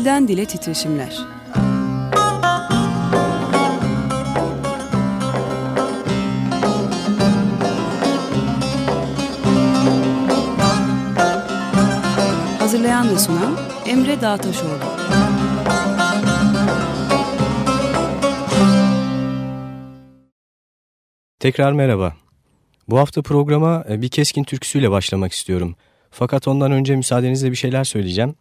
Dilden Dile Titreşimler Hazırlayan ve sunan Emre Dağtaşoğlu Tekrar merhaba. Bu hafta programa e, bir keskin türküsüyle başlamak istiyorum. Fakat ondan önce müsaadenizle bir şeyler söyleyeceğim.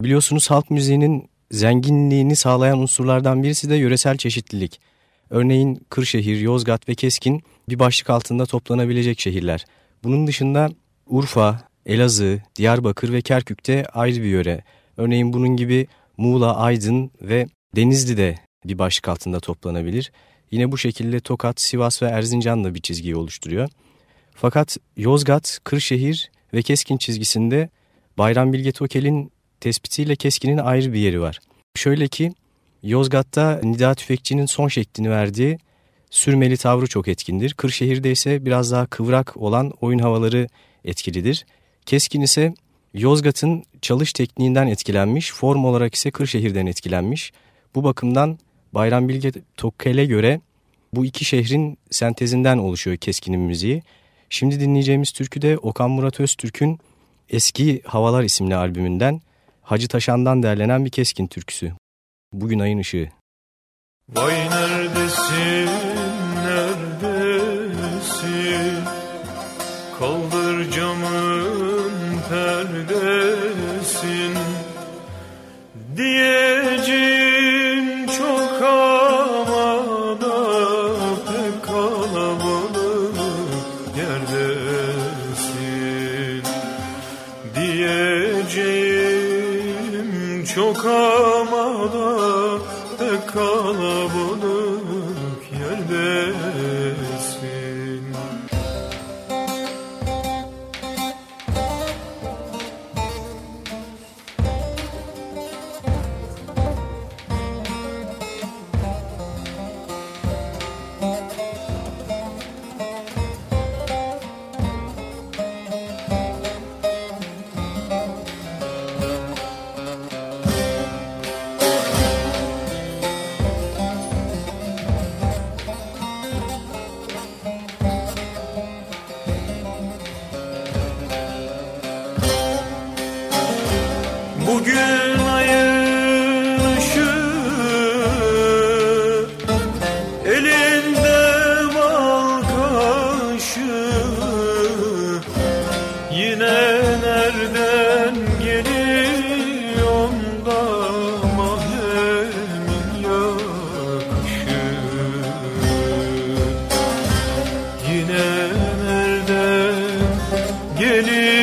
Biliyorsunuz halk müziğinin zenginliğini sağlayan unsurlardan birisi de yöresel çeşitlilik. Örneğin Kırşehir, Yozgat ve Keskin bir başlık altında toplanabilecek şehirler. Bunun dışında Urfa, Elazığ, Diyarbakır ve Kerkük'te ayrı bir yöre. Örneğin bunun gibi Muğla, Aydın ve Denizli de bir başlık altında toplanabilir. Yine bu şekilde Tokat, Sivas ve Erzincan da bir çizgiyi oluşturuyor. Fakat Yozgat, Kırşehir ve Keskin çizgisinde Bayram Bilge Tokel'in tespitiyle Keskin'in ayrı bir yeri var. Şöyle ki Yozgat'ta Nida Tüfekçi'nin son şeklini verdiği sürmeli tavrı çok etkindir. Kırşehir'de ise biraz daha kıvrak olan oyun havaları etkilidir. Keskin ise Yozgat'ın çalış tekniğinden etkilenmiş, form olarak ise Kırşehir'den etkilenmiş. Bu bakımdan Bayram Bilge Tokkel'e göre bu iki şehrin sentezinden oluşuyor Keskin'in müziği. Şimdi dinleyeceğimiz türkü de Okan Murat Öztürk'ün Eski Havalar isimli albümünden Hacı Taşan'dan derlenen bir Keskin türküsü. Bugün ayın ışığı. Vay neredesin, neredesin? Kaldır geliyor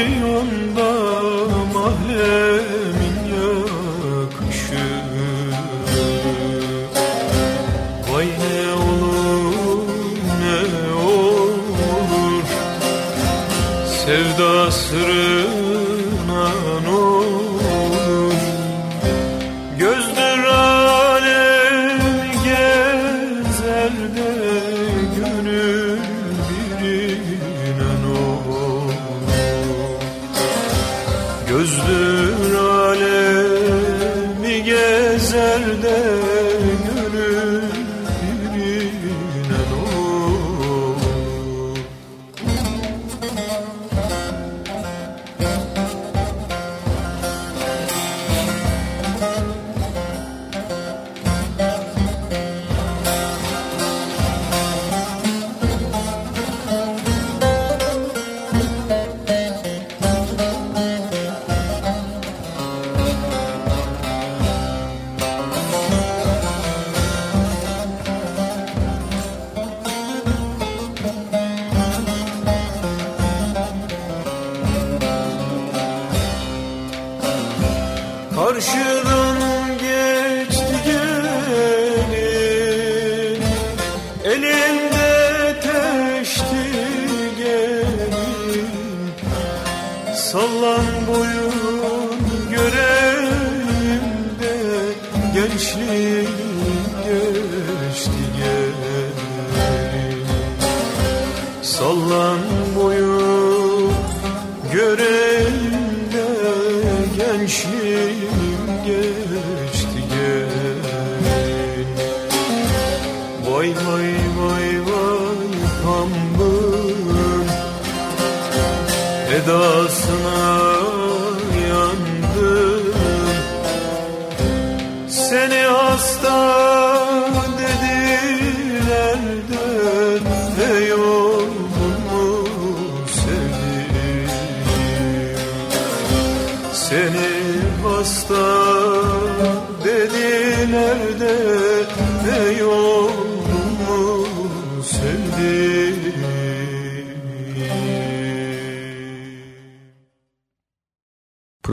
göreyim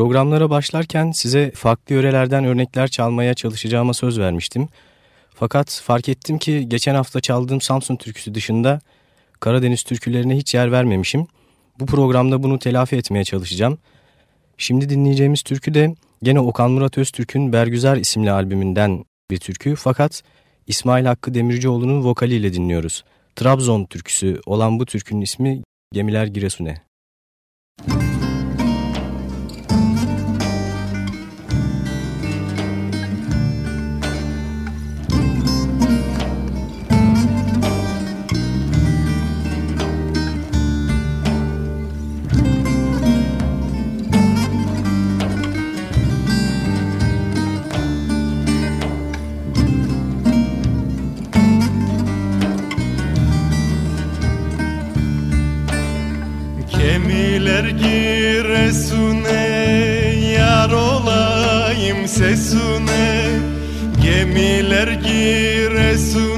Programlara başlarken size farklı yörelerden örnekler çalmaya çalışacağıma söz vermiştim. Fakat fark ettim ki geçen hafta çaldığım Samsun türküsü dışında Karadeniz türkülerine hiç yer vermemişim. Bu programda bunu telafi etmeye çalışacağım. Şimdi dinleyeceğimiz türkü de gene Okan Murat Öztürk'ün Bergüzar isimli albümünden bir türkü. Fakat İsmail Hakkı Demircioğlu'nun vokaliyle dinliyoruz. Trabzon türküsü olan bu türkünün ismi Gemiler Giresun'e. Müzik sesune. Gemiler giresune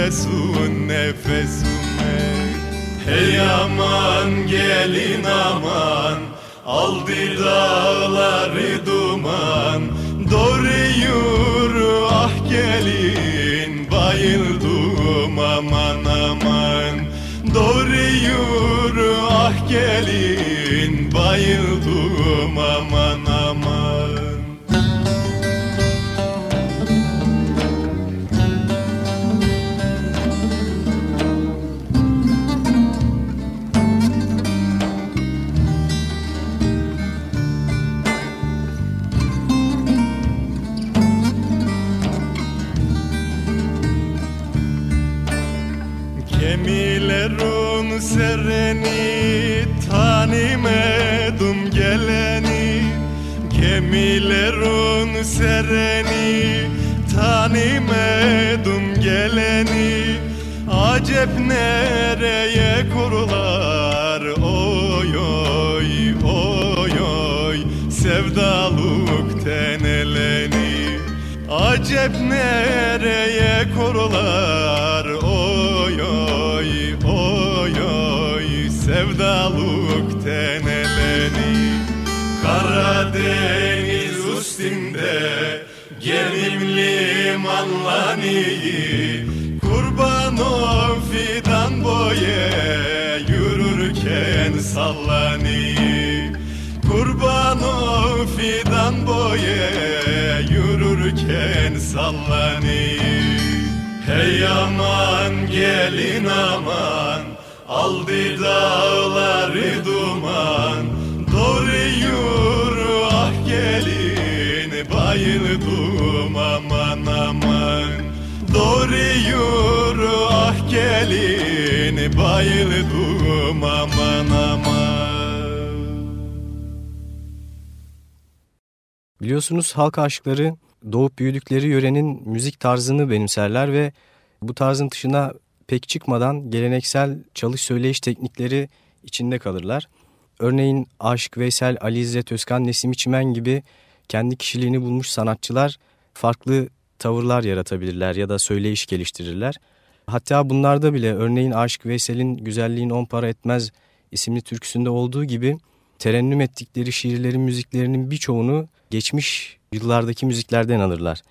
Nefesun nefesun Hey aman gelin aman Aldı dağları duman. Doğru yürü ah gelin Bayıldım aman aman. Doğru yürü ah gelin Bayıldım sereni tanımadım geleni. Gemilerin sereni tanımadım geleni. Acep nereye kurular Acep nereye kurular? Oy oy oy oy. Sevdaluk teneleni Karadeniz üstünde Gemim limanlani Kurban o fidan boye Yürürken sallani Kurban o fidan boye Yürürken sallani Hey aman gelin aman. Aldı dağları duman. Doğru yürü ah gelin. Bayıldım aman aman. Doğru yürü ah gelin. Bayıldım aman aman. Biliyorsunuz halk aşıkları doğup büyüdükleri yörenin müzik tarzını benimserler ve bu tarzın dışına pek çıkmadan geleneksel çalış söyleyiş teknikleri içinde kalırlar. Örneğin Aşık Veysel, Ali İzzet Özkan, Nesim İçmen gibi kendi kişiliğini bulmuş sanatçılar farklı tavırlar yaratabilirler ya da söyleyiş geliştirirler. Hatta bunlarda bile örneğin Aşık Veysel'in Güzelliğin On Para Etmez isimli türküsünde olduğu gibi terennüm ettikleri şiirlerin müziklerinin birçoğunu geçmiş yıllardaki müziklerden alırlar.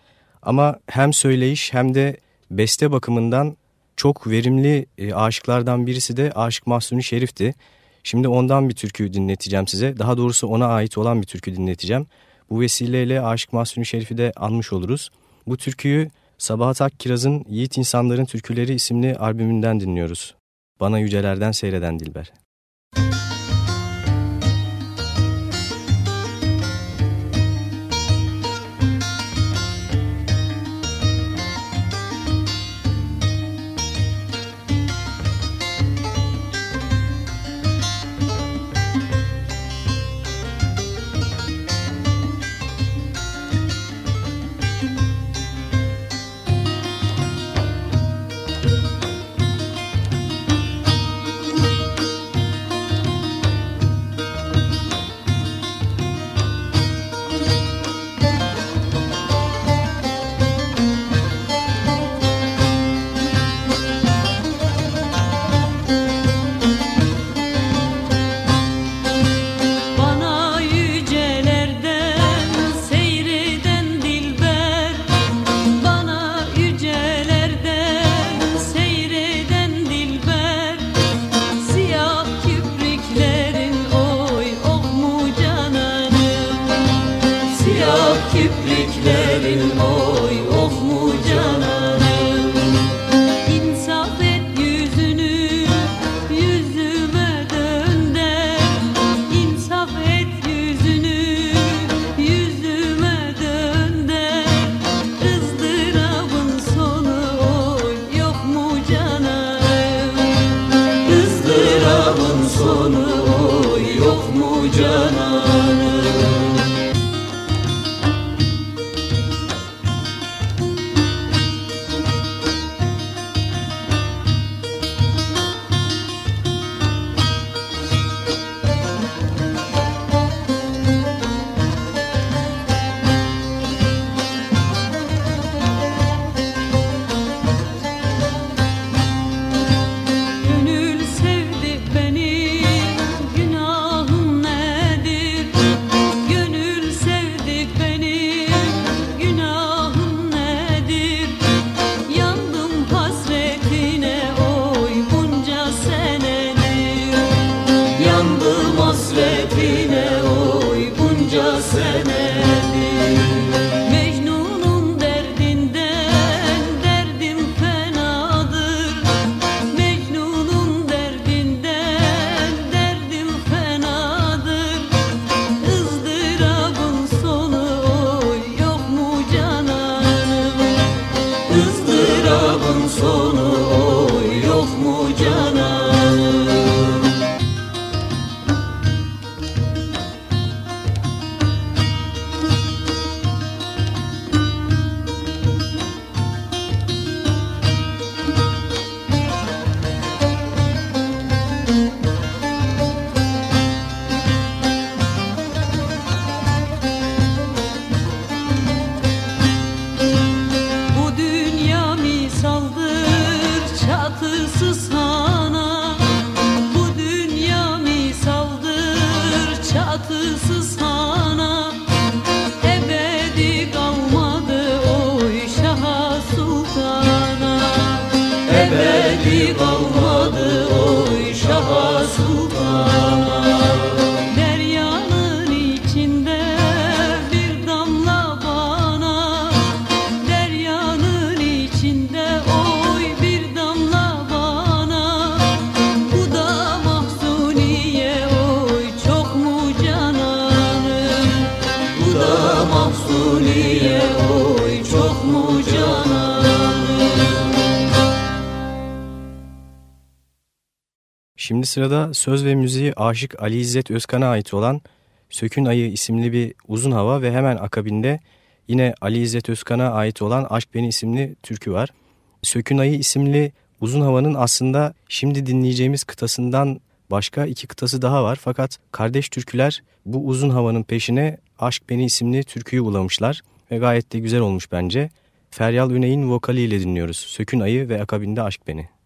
Ama hem söyleyiş hem de beste bakımından çok verimli e, aşıklardan birisi de Aşık Mahsuni Şerif'ti. Şimdi ondan bir türkü dinleteceğim size. Daha doğrusu ona ait olan bir türkü dinleteceğim. Bu vesileyle Aşık Mahsuni Şerif'i de anmış oluruz. Bu türküyü Sabahat Akkiraz'ın Yiğit İnsanların Türküleri isimli albümünden dinliyoruz. Bana yücelerden seyreden Dilber. Sırada söz ve müziği aşık Ali İzzet Özkan'a ait olan Sökün Ayı isimli bir uzun hava ve hemen akabinde yine Ali İzzet Özkan'a ait olan Aşk Beni isimli türkü var. Sökün Ayı isimli uzun havanın aslında şimdi dinleyeceğimiz kıtasından başka iki kıtası daha var. Fakat kardeş türküler bu uzun havanın peşine Aşk Beni isimli türküyü bulamışlar ve gayet de güzel olmuş bence. Feryal Üney'in vokaliyle dinliyoruz. Sökün Ayı ve akabinde Aşk Beni.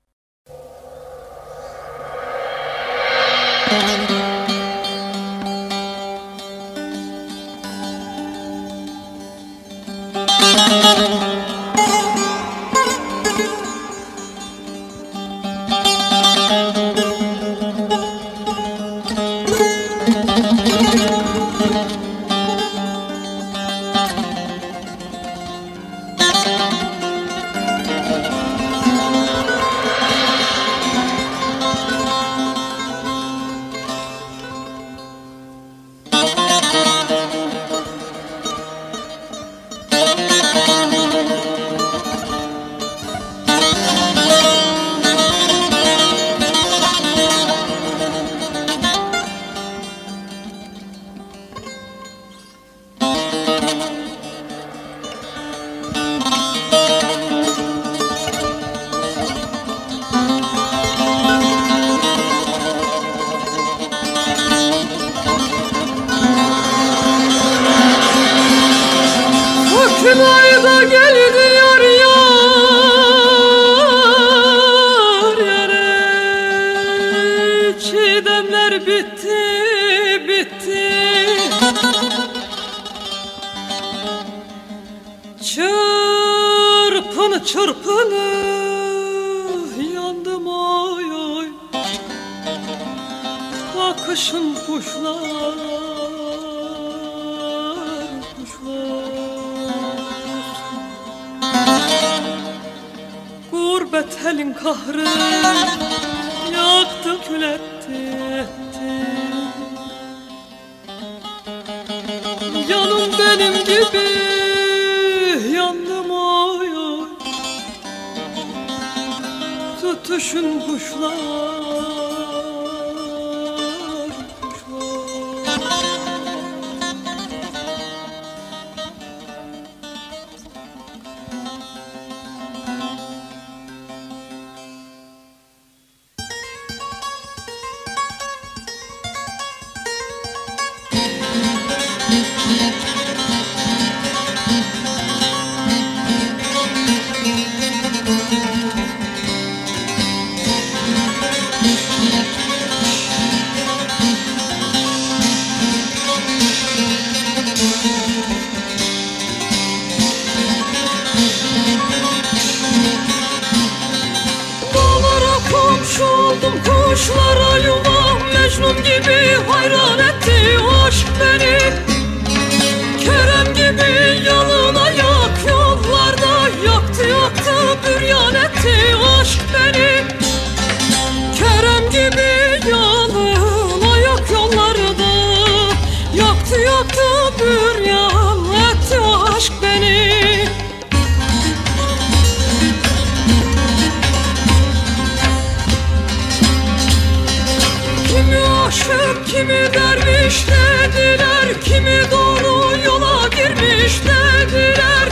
Kimi derviş dediler Kimi doğru yola girmiş dediler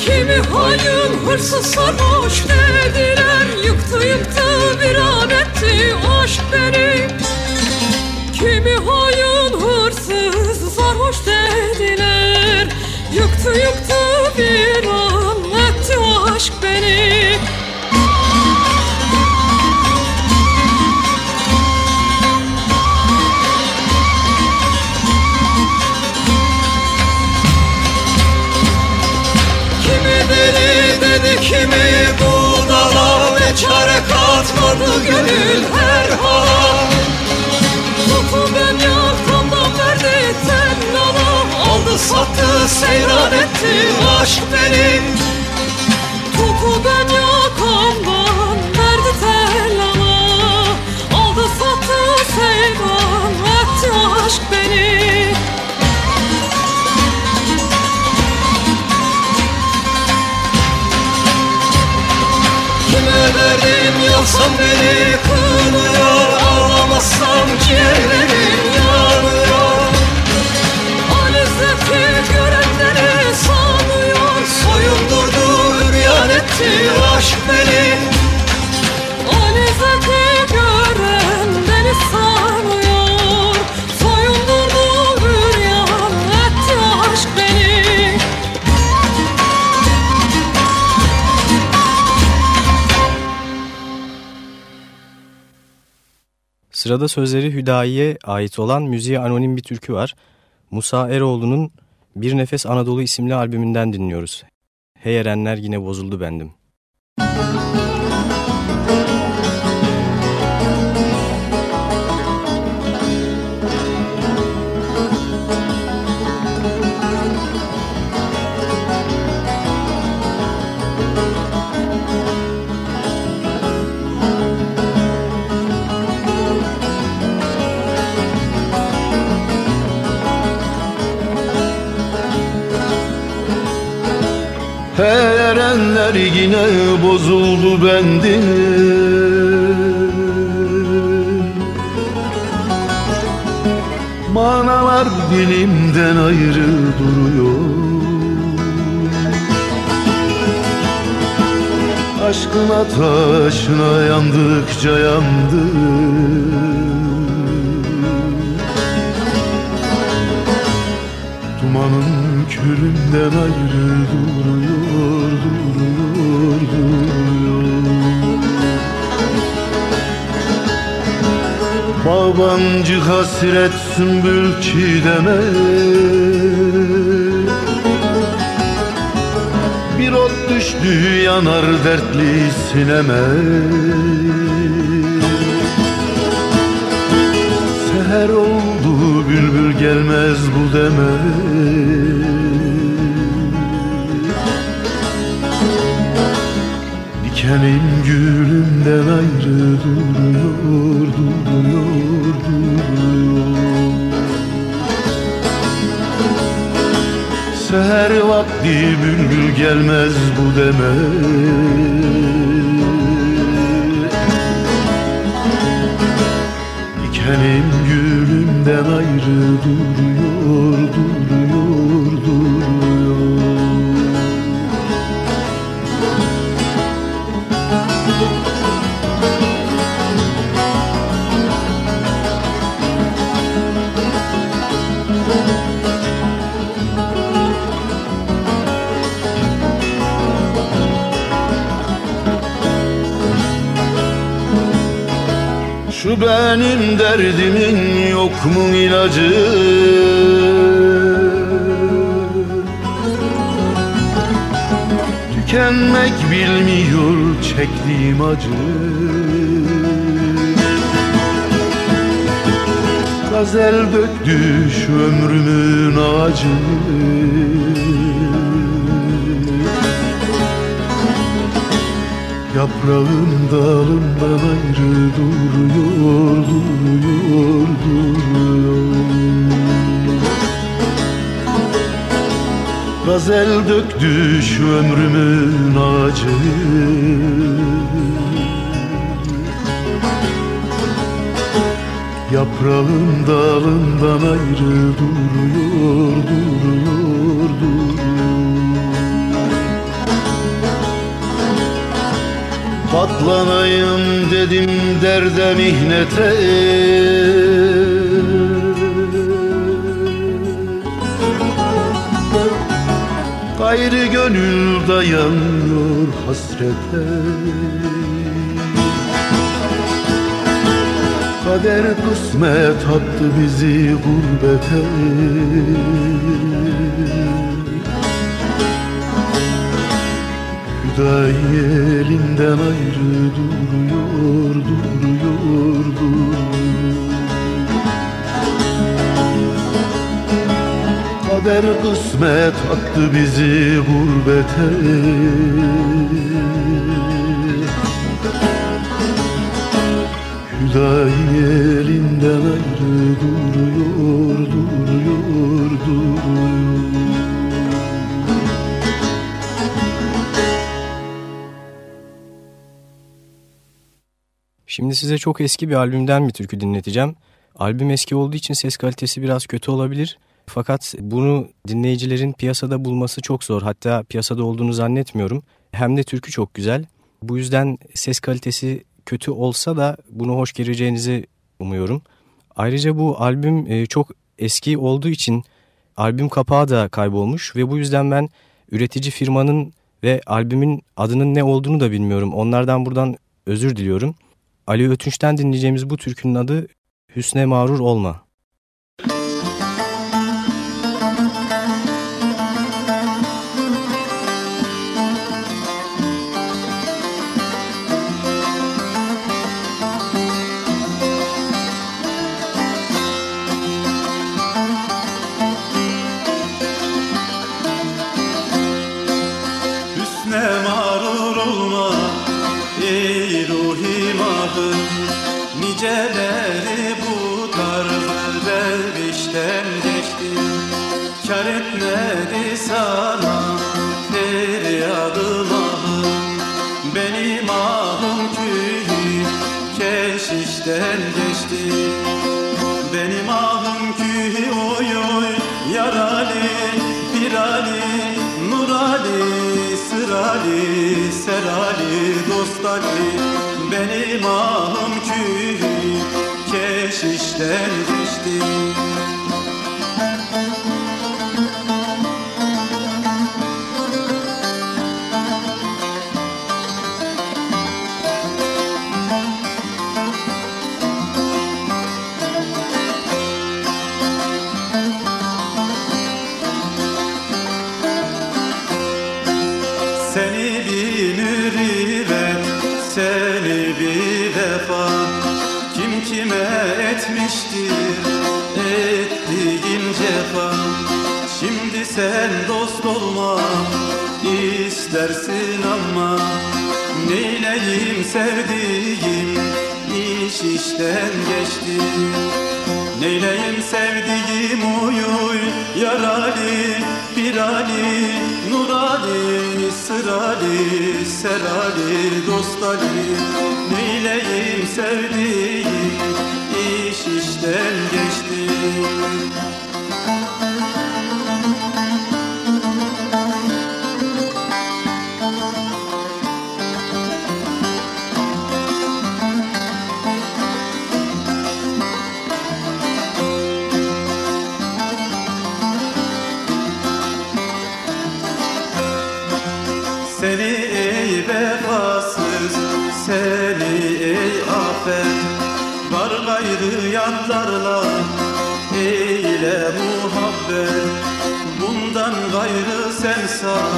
Kimi hayın hırsız sarhoş dediler Yıktı yıktı bir an etti aşk beni. Kimi hayın hırsız sarhoş dediler Yıktı yıktı bir an etti aşk beni dedi kimi budala Ne çare katmadı gönül her hala Tutu ben yakamdan verdi tellala Aldı sattı seyran etti aşk beni yaksam beni kınıyor Ağlamazsam ciğerlerim Sırada sözleri Hüdayi'ye ait olan müziğe anonim bir türkü var. Musa Eroğlu'nun Bir Nefes Anadolu isimli albümünden dinliyoruz. Hey erenler yine bozuldu bendim. Erenler yine bozuldu bendim Manalar dilimden ayrı duruyor. Aşkın ateşine yandıkça yandım Dumanın külünden ayrı duruyor, duruyor, duruyor. Babancı hasret sümbül çiğdeme. Bir ot düştü yanar dertli sineme. Seher oldu bülbül gelmez bu deme Dikenim gülümden ayrı duruyor, duruyor, duruyor. Seher vakti bülbül gelmez bu deme. Dikenim gülümden ayrı duruyor, duruyor, Şu benim derdimin yok mu ilacı? Tükenmek bilmiyor çektiğim acı. Gazel döktü şu ömrümün ağacı Yaprağım dalından ayrı duruyor, duruyor, duruyor. Gazel döktü şu ömrümün ağacı Yaprağım dalından ayrı duruyor, duruyor, Katlanayım dedim derde mihnete. Gayrı gönül dayanıyor hasrete. Kader kısmet attı bizi gurbete Hüdayi elinden ayrı duruyor, duruyor, duruyor. Kader kısmet attı bizi gurbete. Hüdayi elinden ayrı duruyor, duruyor, duruyor Şimdi size çok eski bir albümden bir türkü dinleteceğim. Albüm eski olduğu için ses kalitesi biraz kötü olabilir. Fakat bunu dinleyicilerin piyasada bulması çok zor. Hatta piyasada olduğunu zannetmiyorum. Hem de türkü çok güzel. Bu yüzden ses kalitesi kötü olsa da bunu hoş göreceğinizi umuyorum. Ayrıca bu albüm e, çok eski olduğu için albüm kapağı da kaybolmuş ve bu yüzden ben üretici firmanın ve albümün adının ne olduğunu da bilmiyorum. Onlardan buradan özür diliyorum. Ali Ötünç'ten dinleyeceğimiz bu türkünün adı Hüsne Mağrur Olma. Sırali serali dostali Benim ahım köyü keşişten sevdiğim iş işten geçti. Neyleyim sevdiğim uy uy Yarali, pirali, nurali Sırali, serali, dostali. Neyleyim sevdiğim iş işten geçti yanlarla eyle muhabbet Bundan gayrı sen sağ,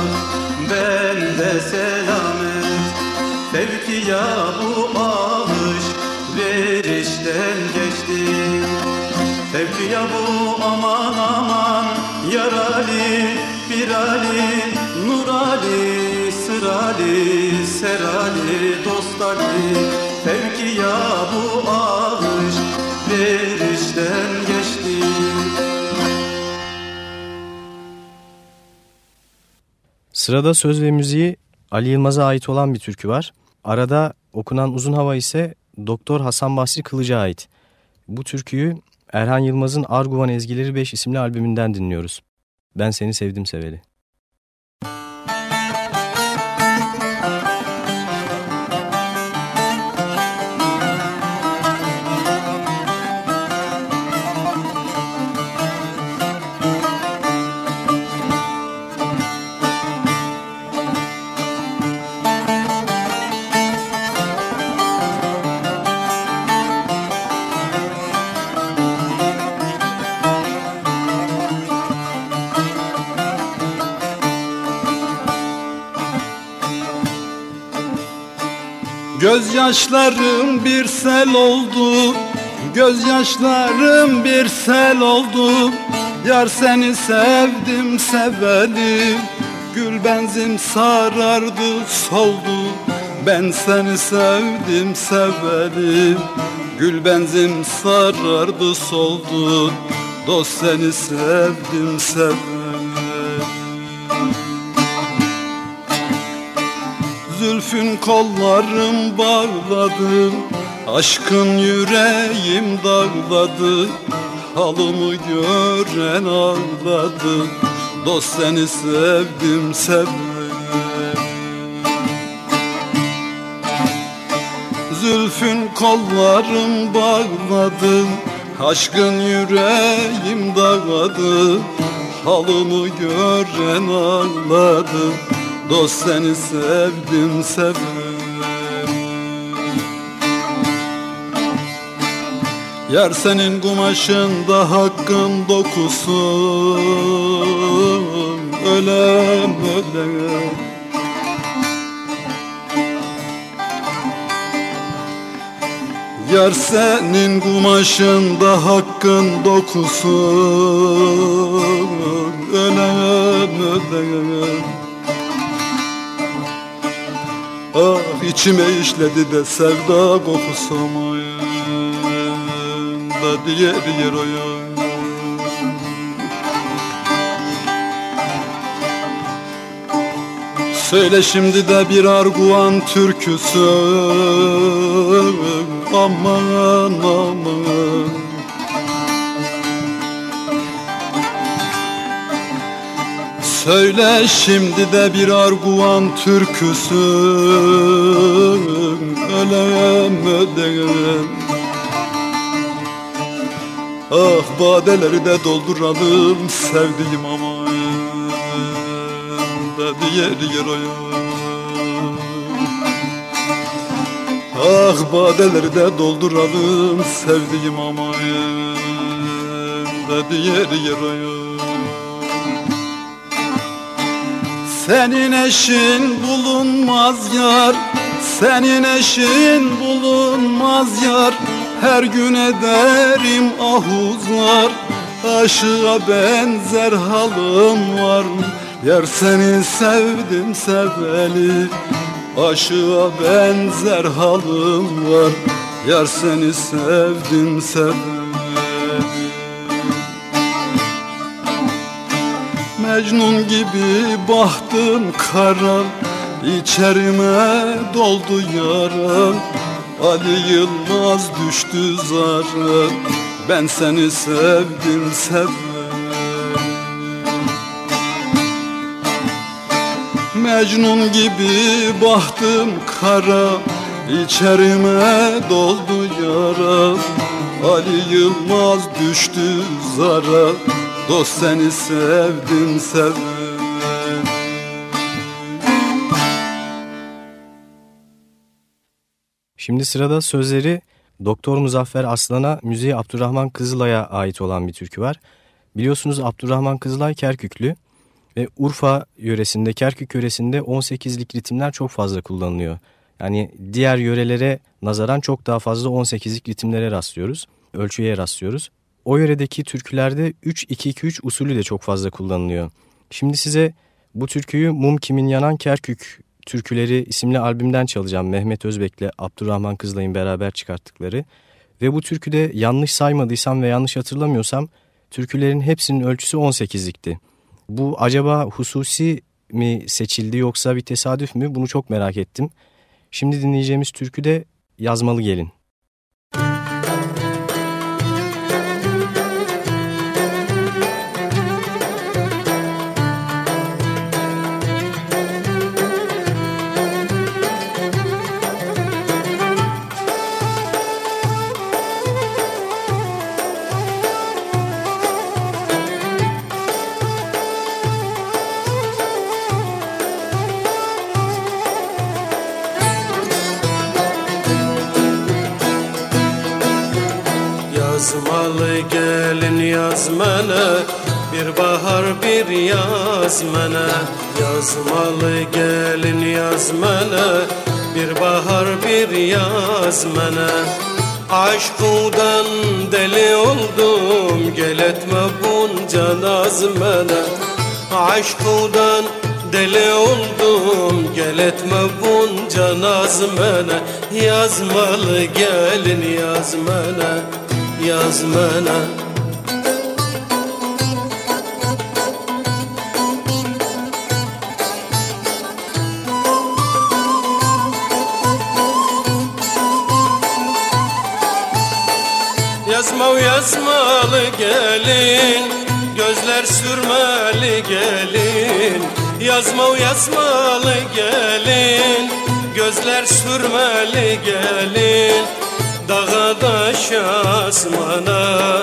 ben de selamet. Fevki ya bu ağış verişten geçti. Fevki ya bu aman aman Yarali, pirali, nurali Sırali, serali, dostali Fevki ya bu Sırada söz ve müziği Ali Yılmaz'a ait olan bir türkü var. Arada okunan uzun hava ise Doktor Hasan Basri Kılıç'a ait. Bu türküyü Erhan Yılmaz'ın Arguvan Ezgileri 5 isimli albümünden dinliyoruz. Ben seni sevdim seveli. Gözyaşlarım bir sel oldu. Gözyaşlarım bir sel oldu. Yar seni sevdim seveli. Gül benzin sarardı soldu. Ben seni sevdim seveli. Gül benzin sarardı soldu. Dost seni sevdim seveli Zülfün kollarım bağladı Aşkın yüreğim dağladı Halımı gören ağladı Dost seni sevdim sevdim. Zülfün kollarım bağladı Aşkın yüreğim dağladı Halımı gören ağladı Dost seni sevdim sevdim. Yar senin kumaşında hakkın dokusun. Ölem ölem. Yar senin kumaşında hakkın dokusun. Ölem ölem Ah içime işledi de sevda kokusu Da diye diğer oyun. Söyle şimdi de bir arguan türküsü. Aman aman Söyle şimdi de bir arguan türküsü. Ölem ölem Ah badeleri de dolduralım sevdiğim aman Da diğer yer Ah badeleri de dolduralım sevdiğim aman Da diğer yer oyun Senin eşin bulunmaz yar Senin eşin bulunmaz yar Her gün ederim ahuzlar Aşığa benzer halım var mı? Yar seni sevdim seveli Aşığa benzer halım var Yar seni sevdim seveli Mecnun gibi bahtım kara İçerime doldu yaram Ali Yılmaz düştü zara Ben seni sevdim sevdim Mecnun gibi bahtım kara İçerime doldu yara Ali Yılmaz düştü zara Dost seni sevdim sevdim Şimdi sırada sözleri Doktor Muzaffer Aslan'a Müziği Abdurrahman Kızılay'a ait olan bir türkü var. Biliyorsunuz Abdurrahman Kızılay Kerküklü ve Urfa yöresinde, Kerkük yöresinde 18'lik ritimler çok fazla kullanılıyor. Yani diğer yörelere nazaran çok daha fazla 18'lik ritimlere rastlıyoruz, ölçüye rastlıyoruz. O yöredeki türkülerde 3-2-2-3 usulü de çok fazla kullanılıyor. Şimdi size bu türküyü Mum Kimin Yanan Kerkük Türküleri isimli albümden çalacağım. Mehmet Özbek'le Abdurrahman Kızılay'ın beraber çıkarttıkları. Ve bu türküde yanlış saymadıysam ve yanlış hatırlamıyorsam türkülerin hepsinin ölçüsü 18'likti. Bu acaba hususi mi seçildi yoksa bir tesadüf mü bunu çok merak ettim. Şimdi dinleyeceğimiz türkü de Yazmalı Gelin. Yazmana Yazmalı gelin yazmana Bir bahar bir yazmana Aşkudan deli oldum Gel etme bunca nazmana Aşkudan deli oldum Gel etme bunca nazmana Yazmalı gelin yazmana Yazmana Yazma yazmalı gelin Gözler sürmeli gelin. Yazma yazmalı gelin Gözler sürmeli gelin. Dağa taş asmana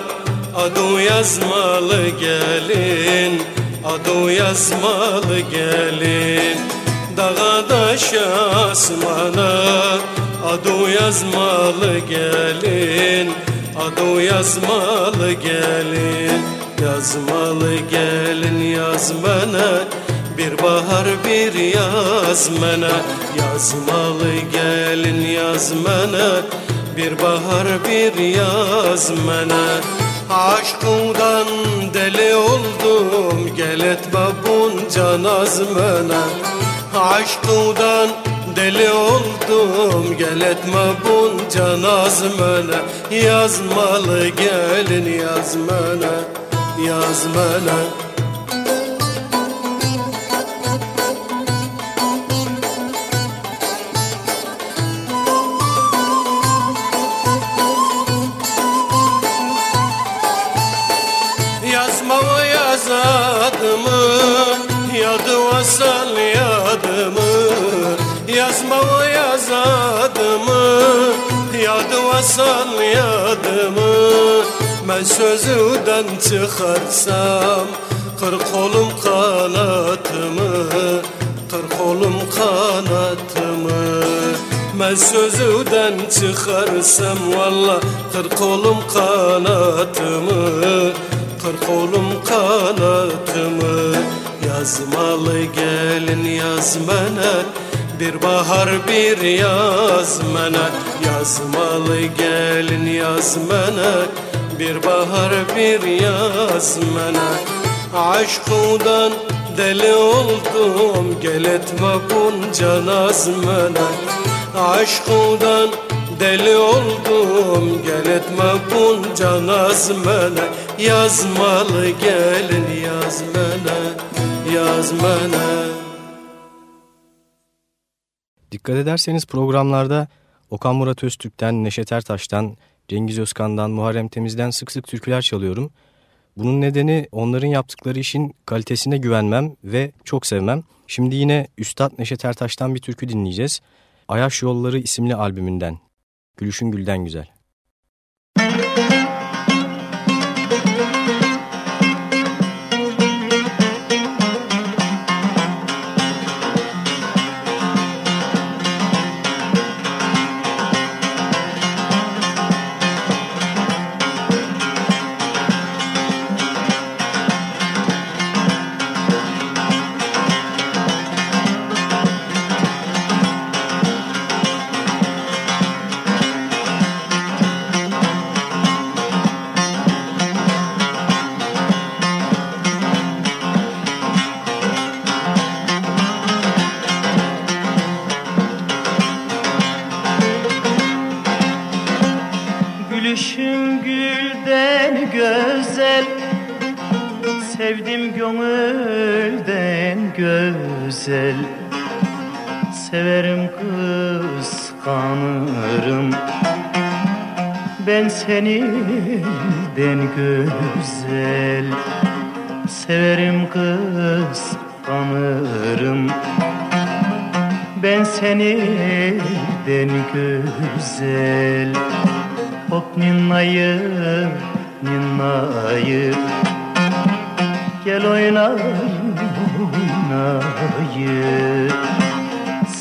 Adu yazmalı gelin Adu yazmalı gelin. Dağa taş asmana Adu yazmalı gelin Adu yazmalı gelin Yazmalı gelin yazmana Bir bahar bir yazmana Yazmalı gelin yazmana Bir bahar bir yazmana Aşkından deli oldum Gel etme bunca nazmana Aşkından deli oldum. Gel etme bunca nazmana Yazmalı gelin yazmana Yazmana o yaz adımı Yadı vasal yadımı. Ben sözüden çıkarsam Kır kolum kanatımı Kır kolum kanatımı Ben sözüden çıkarsam Valla kır kolum kanatımı Kır kolum kanatımı Yazmalı gelin yazmana Bir bahar bir yaz mene. Yazmalı gelin yazmana Bir bahar bir yaz mene. Aşkudan deli oldum Gel etme bunca nazmene Aşkudan deli oldum Gel etme bunca nazmene Yazmalı gelin yazmene Yazmene Dikkat ederseniz programlarda Okan Murat Öztürk'ten, Neşet Ertaş'tan, Cengiz Özkan'dan, Muharrem Temiz'den sık sık türküler çalıyorum. Bunun nedeni onların yaptıkları işin kalitesine güvenmem ve çok sevmem. Şimdi yine Üstad Neşet Ertaş'tan bir türkü dinleyeceğiz. Ayaş Yolları isimli albümünden. Gülüşün Gülden Güzel. Gülüşün Severim kıskanırım. Ben seninden güzel. Severim kıskanırım. Ben seninden güzel. Hop ninnayı, ninnayı Gel oynayı, oynayı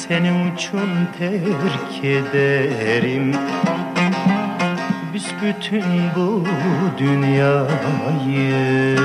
Senin için terk ederim. Büsbütün bu dünyayı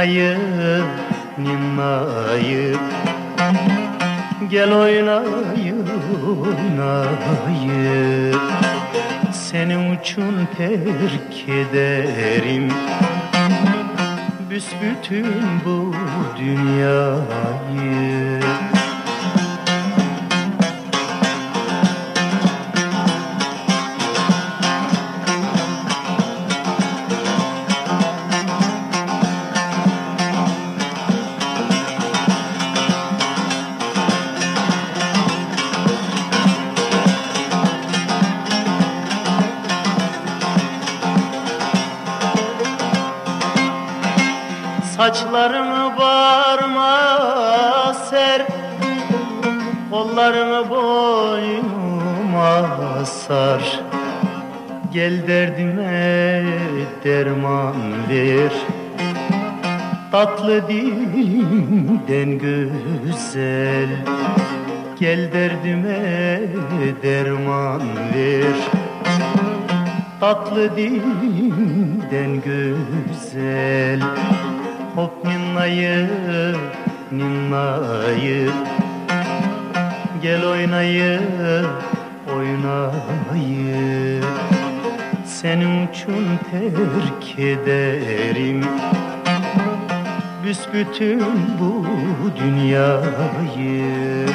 Hop ninnayı, ninnayı Gel oynayı, oynayı. Senin için terk ederim. Büsbütün bu dünyayı Saçlarımı bağrıma ser Kollarımı boynuma sar. Gel derdime derman ver Tatlı dilinden güzel. Gel derdime derman ver Tatlı dilinden güzel Hop ninnayı, ninnayı. Gel oynayı, oynayı Senin için terk ederim. Büsbütün bu dünyayı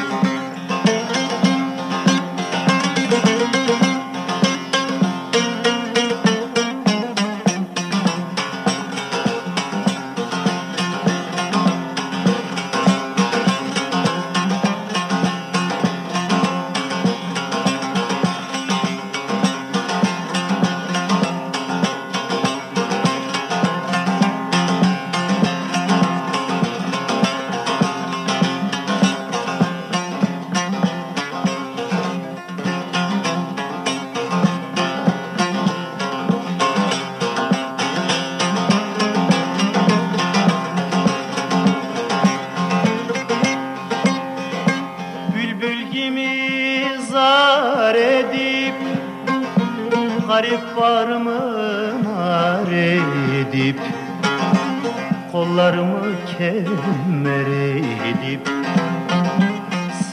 zar edip Garip varımı nar edip Kollarımı kemer edip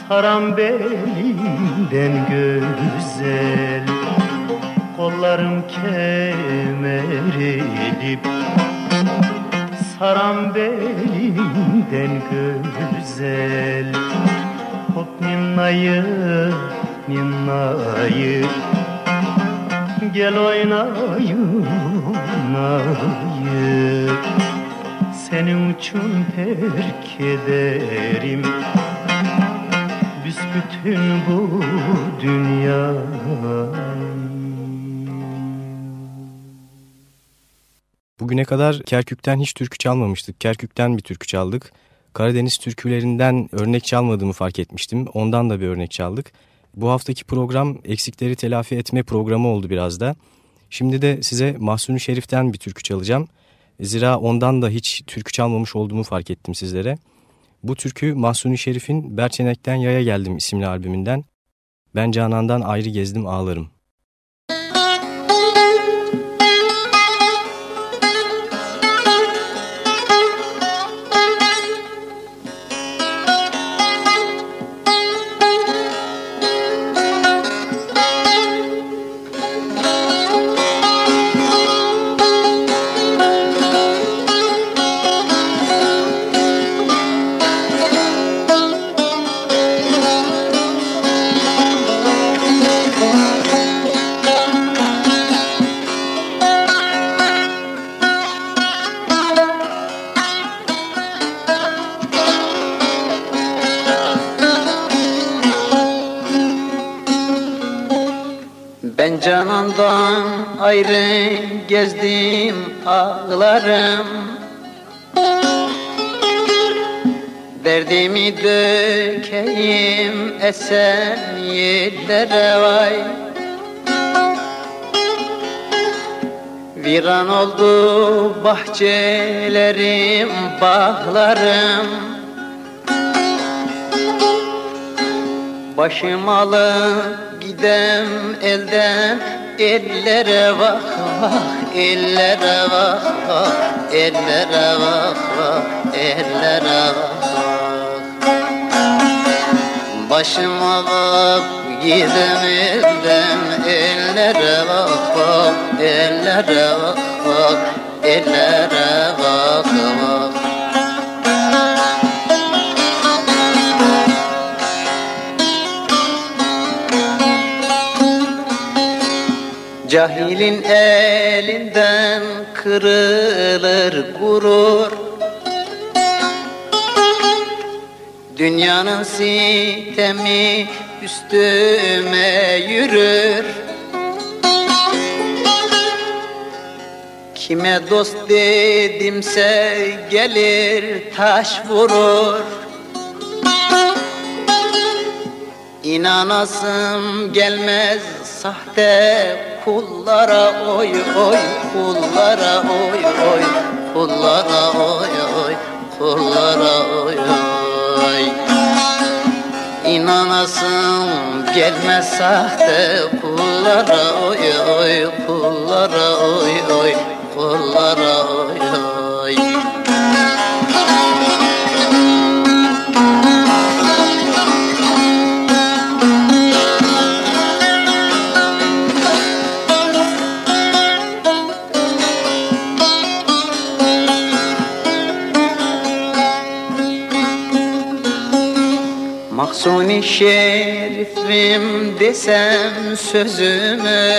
Saran belimden güzel Kollarım kemer edip Saran belimden güzel Hop ninnayı, ninnayı Gel oynayın, oynayın Senin için terk ederim Büsbütün bu dünya Bugüne kadar Kerkük'ten hiç türkü çalmamıştık. Kerkük'ten bir türkü çaldık. Karadeniz türkülerinden örnek çalmadığımı fark etmiştim. Ondan da bir örnek çaldık. Bu haftaki program eksikleri telafi etme programı oldu biraz da. Şimdi de size Mahsuni Şerif'ten bir türkü çalacağım. Zira ondan da hiç türkü çalmamış olduğumu fark ettim sizlere. Bu türkü Mahsuni Şerif'in Berçenek'ten Yaya Geldim isimli albümünden. Ben Canan'dan ayrı gezdim ağlarım. Gezdim ağlarım Derdimi dökeyim esen yerlere vay. Viran oldu bahçelerim, bağlarım. Başım alıp gidem elden ellere bak bak ellere bak bak ellere bak bak ellere bak bak Başıma bak gidem elden ellere bak bak ellere bak bak ellere bak bak Cahilin elinden kırılır gurur. Dünyanın sitemi üstüme yürür. Kime dost dedimse gelir taş vurur İnanasım gelmez sahte kullara oy oy kullara oy oy kullara oy oy kullara oy oy. İnanasım gelmez sahte kullara oy oy kullara oy oy kullara oy Maksuni şerifim desem sözümü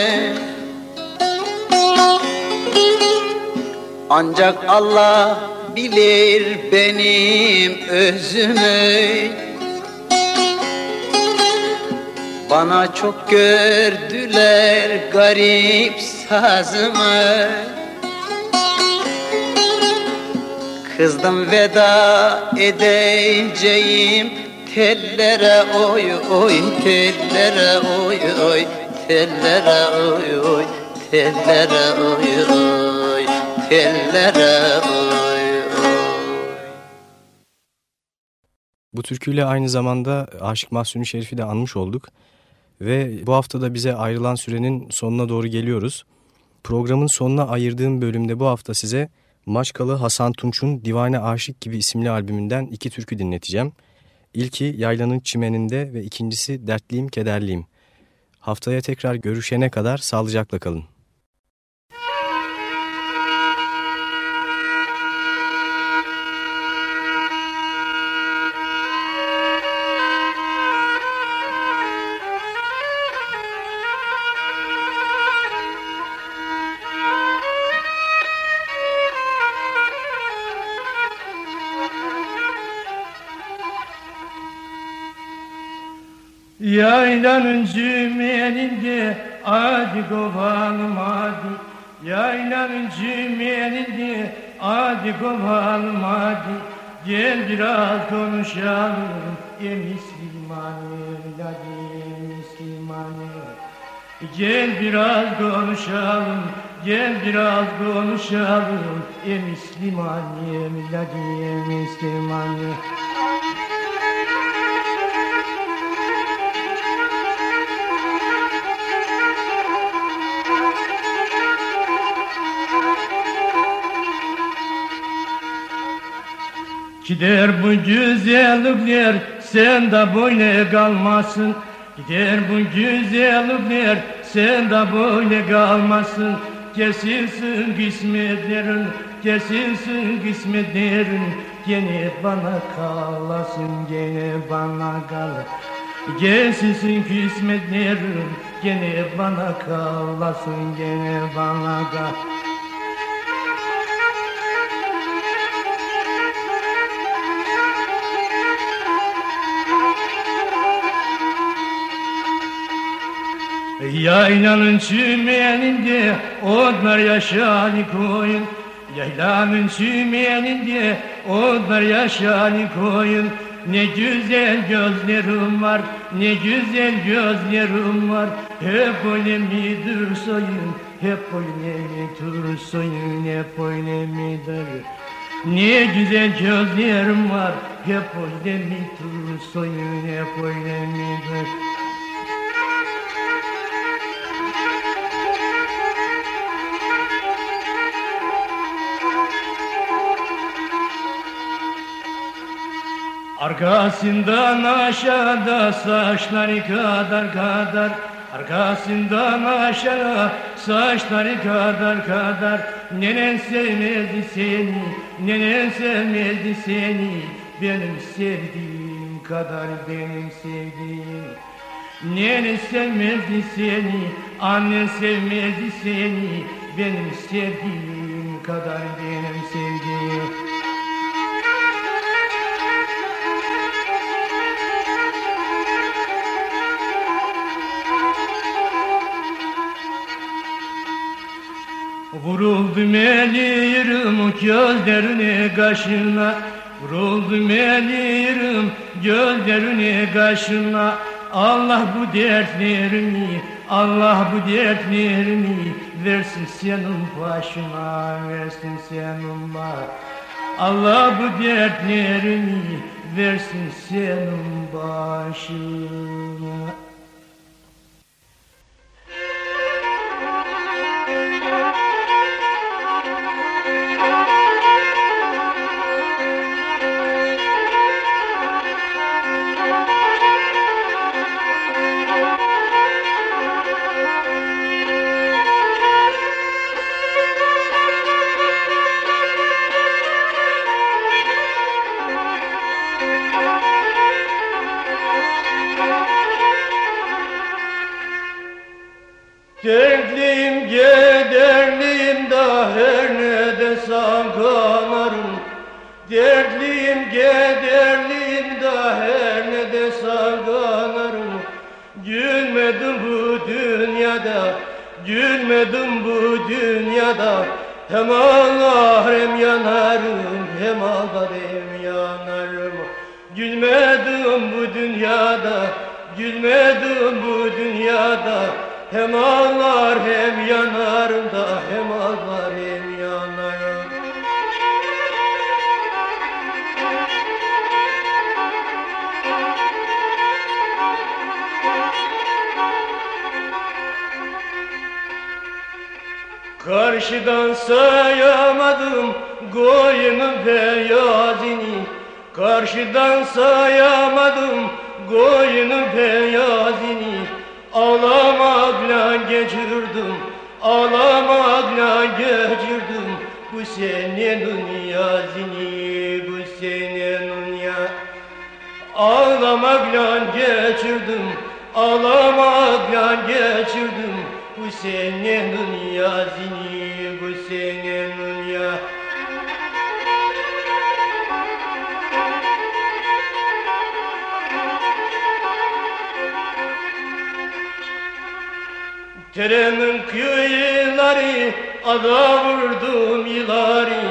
Ancak Allah bilir benim özümü. Bana çok gördüler garip sazımı. Kızdım veda edeceğim tellere oy oy tellere oy oy tellere oy oy tellere oy oy tellere oy Bu türküyle aynı zamanda Aşık Mahsuni Şerif'i de anmış olduk. Ve bu hafta da bize ayrılan sürenin sonuna doğru geliyoruz. Programın sonuna ayırdığım bölümde bu hafta size Maşkalı Hasan Tunç'un Divane Aşık gibi isimli albümünden iki türkü dinleteceğim. İlki Yaylanın Çimeni'nde ve ikincisi Dertliyim Kederliyim. Haftaya tekrar görüşene kadar sağlıcakla kalın. Yaylanın cümeninde adi kovanım adi. Yaylanın cümeninde adi kovanım adi. Gel biraz konuşalım e Müslümanı ladi Müslümanı Gel biraz konuşalım Gel biraz konuşalım e Müslümanı ladi Müslümanı Gider bu güzellikler sen de böyle kalmasın. Gider bu güzellikler sen de böyle kalmasın. Kesilsin kısmetlerin, kesilsin kısmetlerin Gene bana kalasın, gene bana kal Kesilsin kısmetlerin, gene bana kalasın, gene bana kal Yaylanın çimeninde otlar yaşani koyun. Yaylanın çimeninde otlar yaşani koyun. Ne güzel gözlerim var, ne güzel gözlerim var. Hep öyle midir soyun, hep öyle midir soyun, hep öyle midir Ne güzel gözlerim var, hep öyle midir soyun, hep öyle midir Arkasından aşağıda saçları kadar kadar. Arkasından aşağı saçları kadar kadar. Nenen sevmezdi seni, nenen sevmezdi seni. Benim sevdiğim kadar benim sevdiğim. Nenen sevmezdi seni, annen sevmezdi seni. Benim sevdiğim kadar benim sevdiğim Vuruldum elirim gözlerine kaşına. Vuruldum elirim gözlerine kaşına. Allah bu dertlerimi Allah bu dertlerimi versin senin başına versin senin baş Allah bu dertlerimi versin senin başına Bu senenin yazını, bu senenin ya Trenin kıyıları ada vurdum yılları.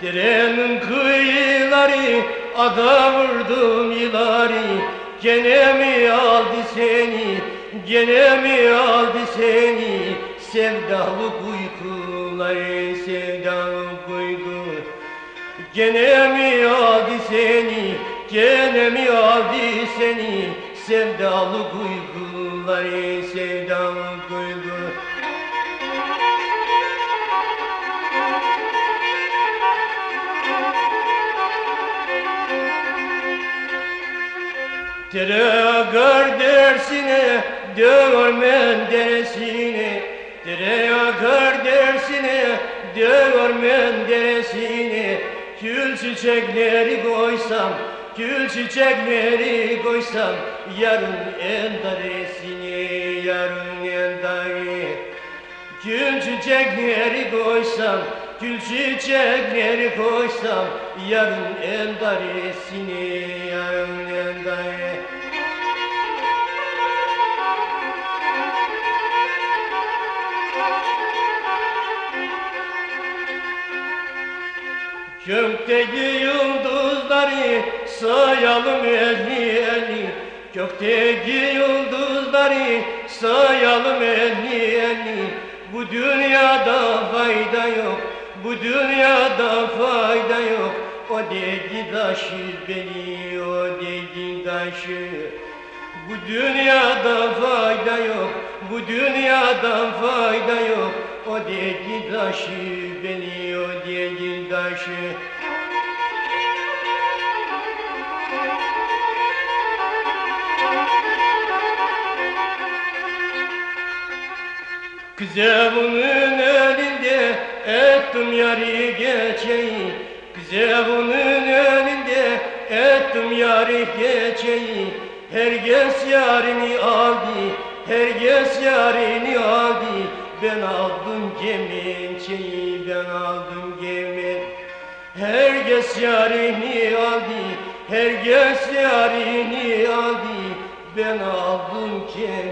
Trenin kıyıları ada vurdum yılları. Gene mi aldı seni, gene mi aldı seni? Sevdalık uykuları, sevdalık uyku Gene mi aldı seni, gene mi aldı seni? Sevdalık uykuları, sevdalık uyku Tereyağı dersine dövmen dersine Tereyağı dersine dövmen dersine Gül çiçekleri koysam Gül çiçekleri koysam Yarın endaresine Yarın endare Gül çiçekleri koysam Gül çiçekleri koysam Yarın endaresine Yarın endare Gökteki yıldızları sayalım elli elli. Gökteki yıldızları sayalım elli elli. Bu dünyada fayda yok, bu dünyada fayda yok. O dedi taşı beni, o dedi taşı. Bu dünyada fayda yok, bu dünyada fayda yok O dedi taşı beni, o dedi taşı Kızımın önünde ettim yarı geçeyi Kızımın önünde ettim yarı geçeyi Herkes yarını aldı, herkes yarını aldı Ben aldım kemençeyi, ben aldım kemen Herkes yarını aldı, herkes yarını aldı. Ben aldım kemençeyi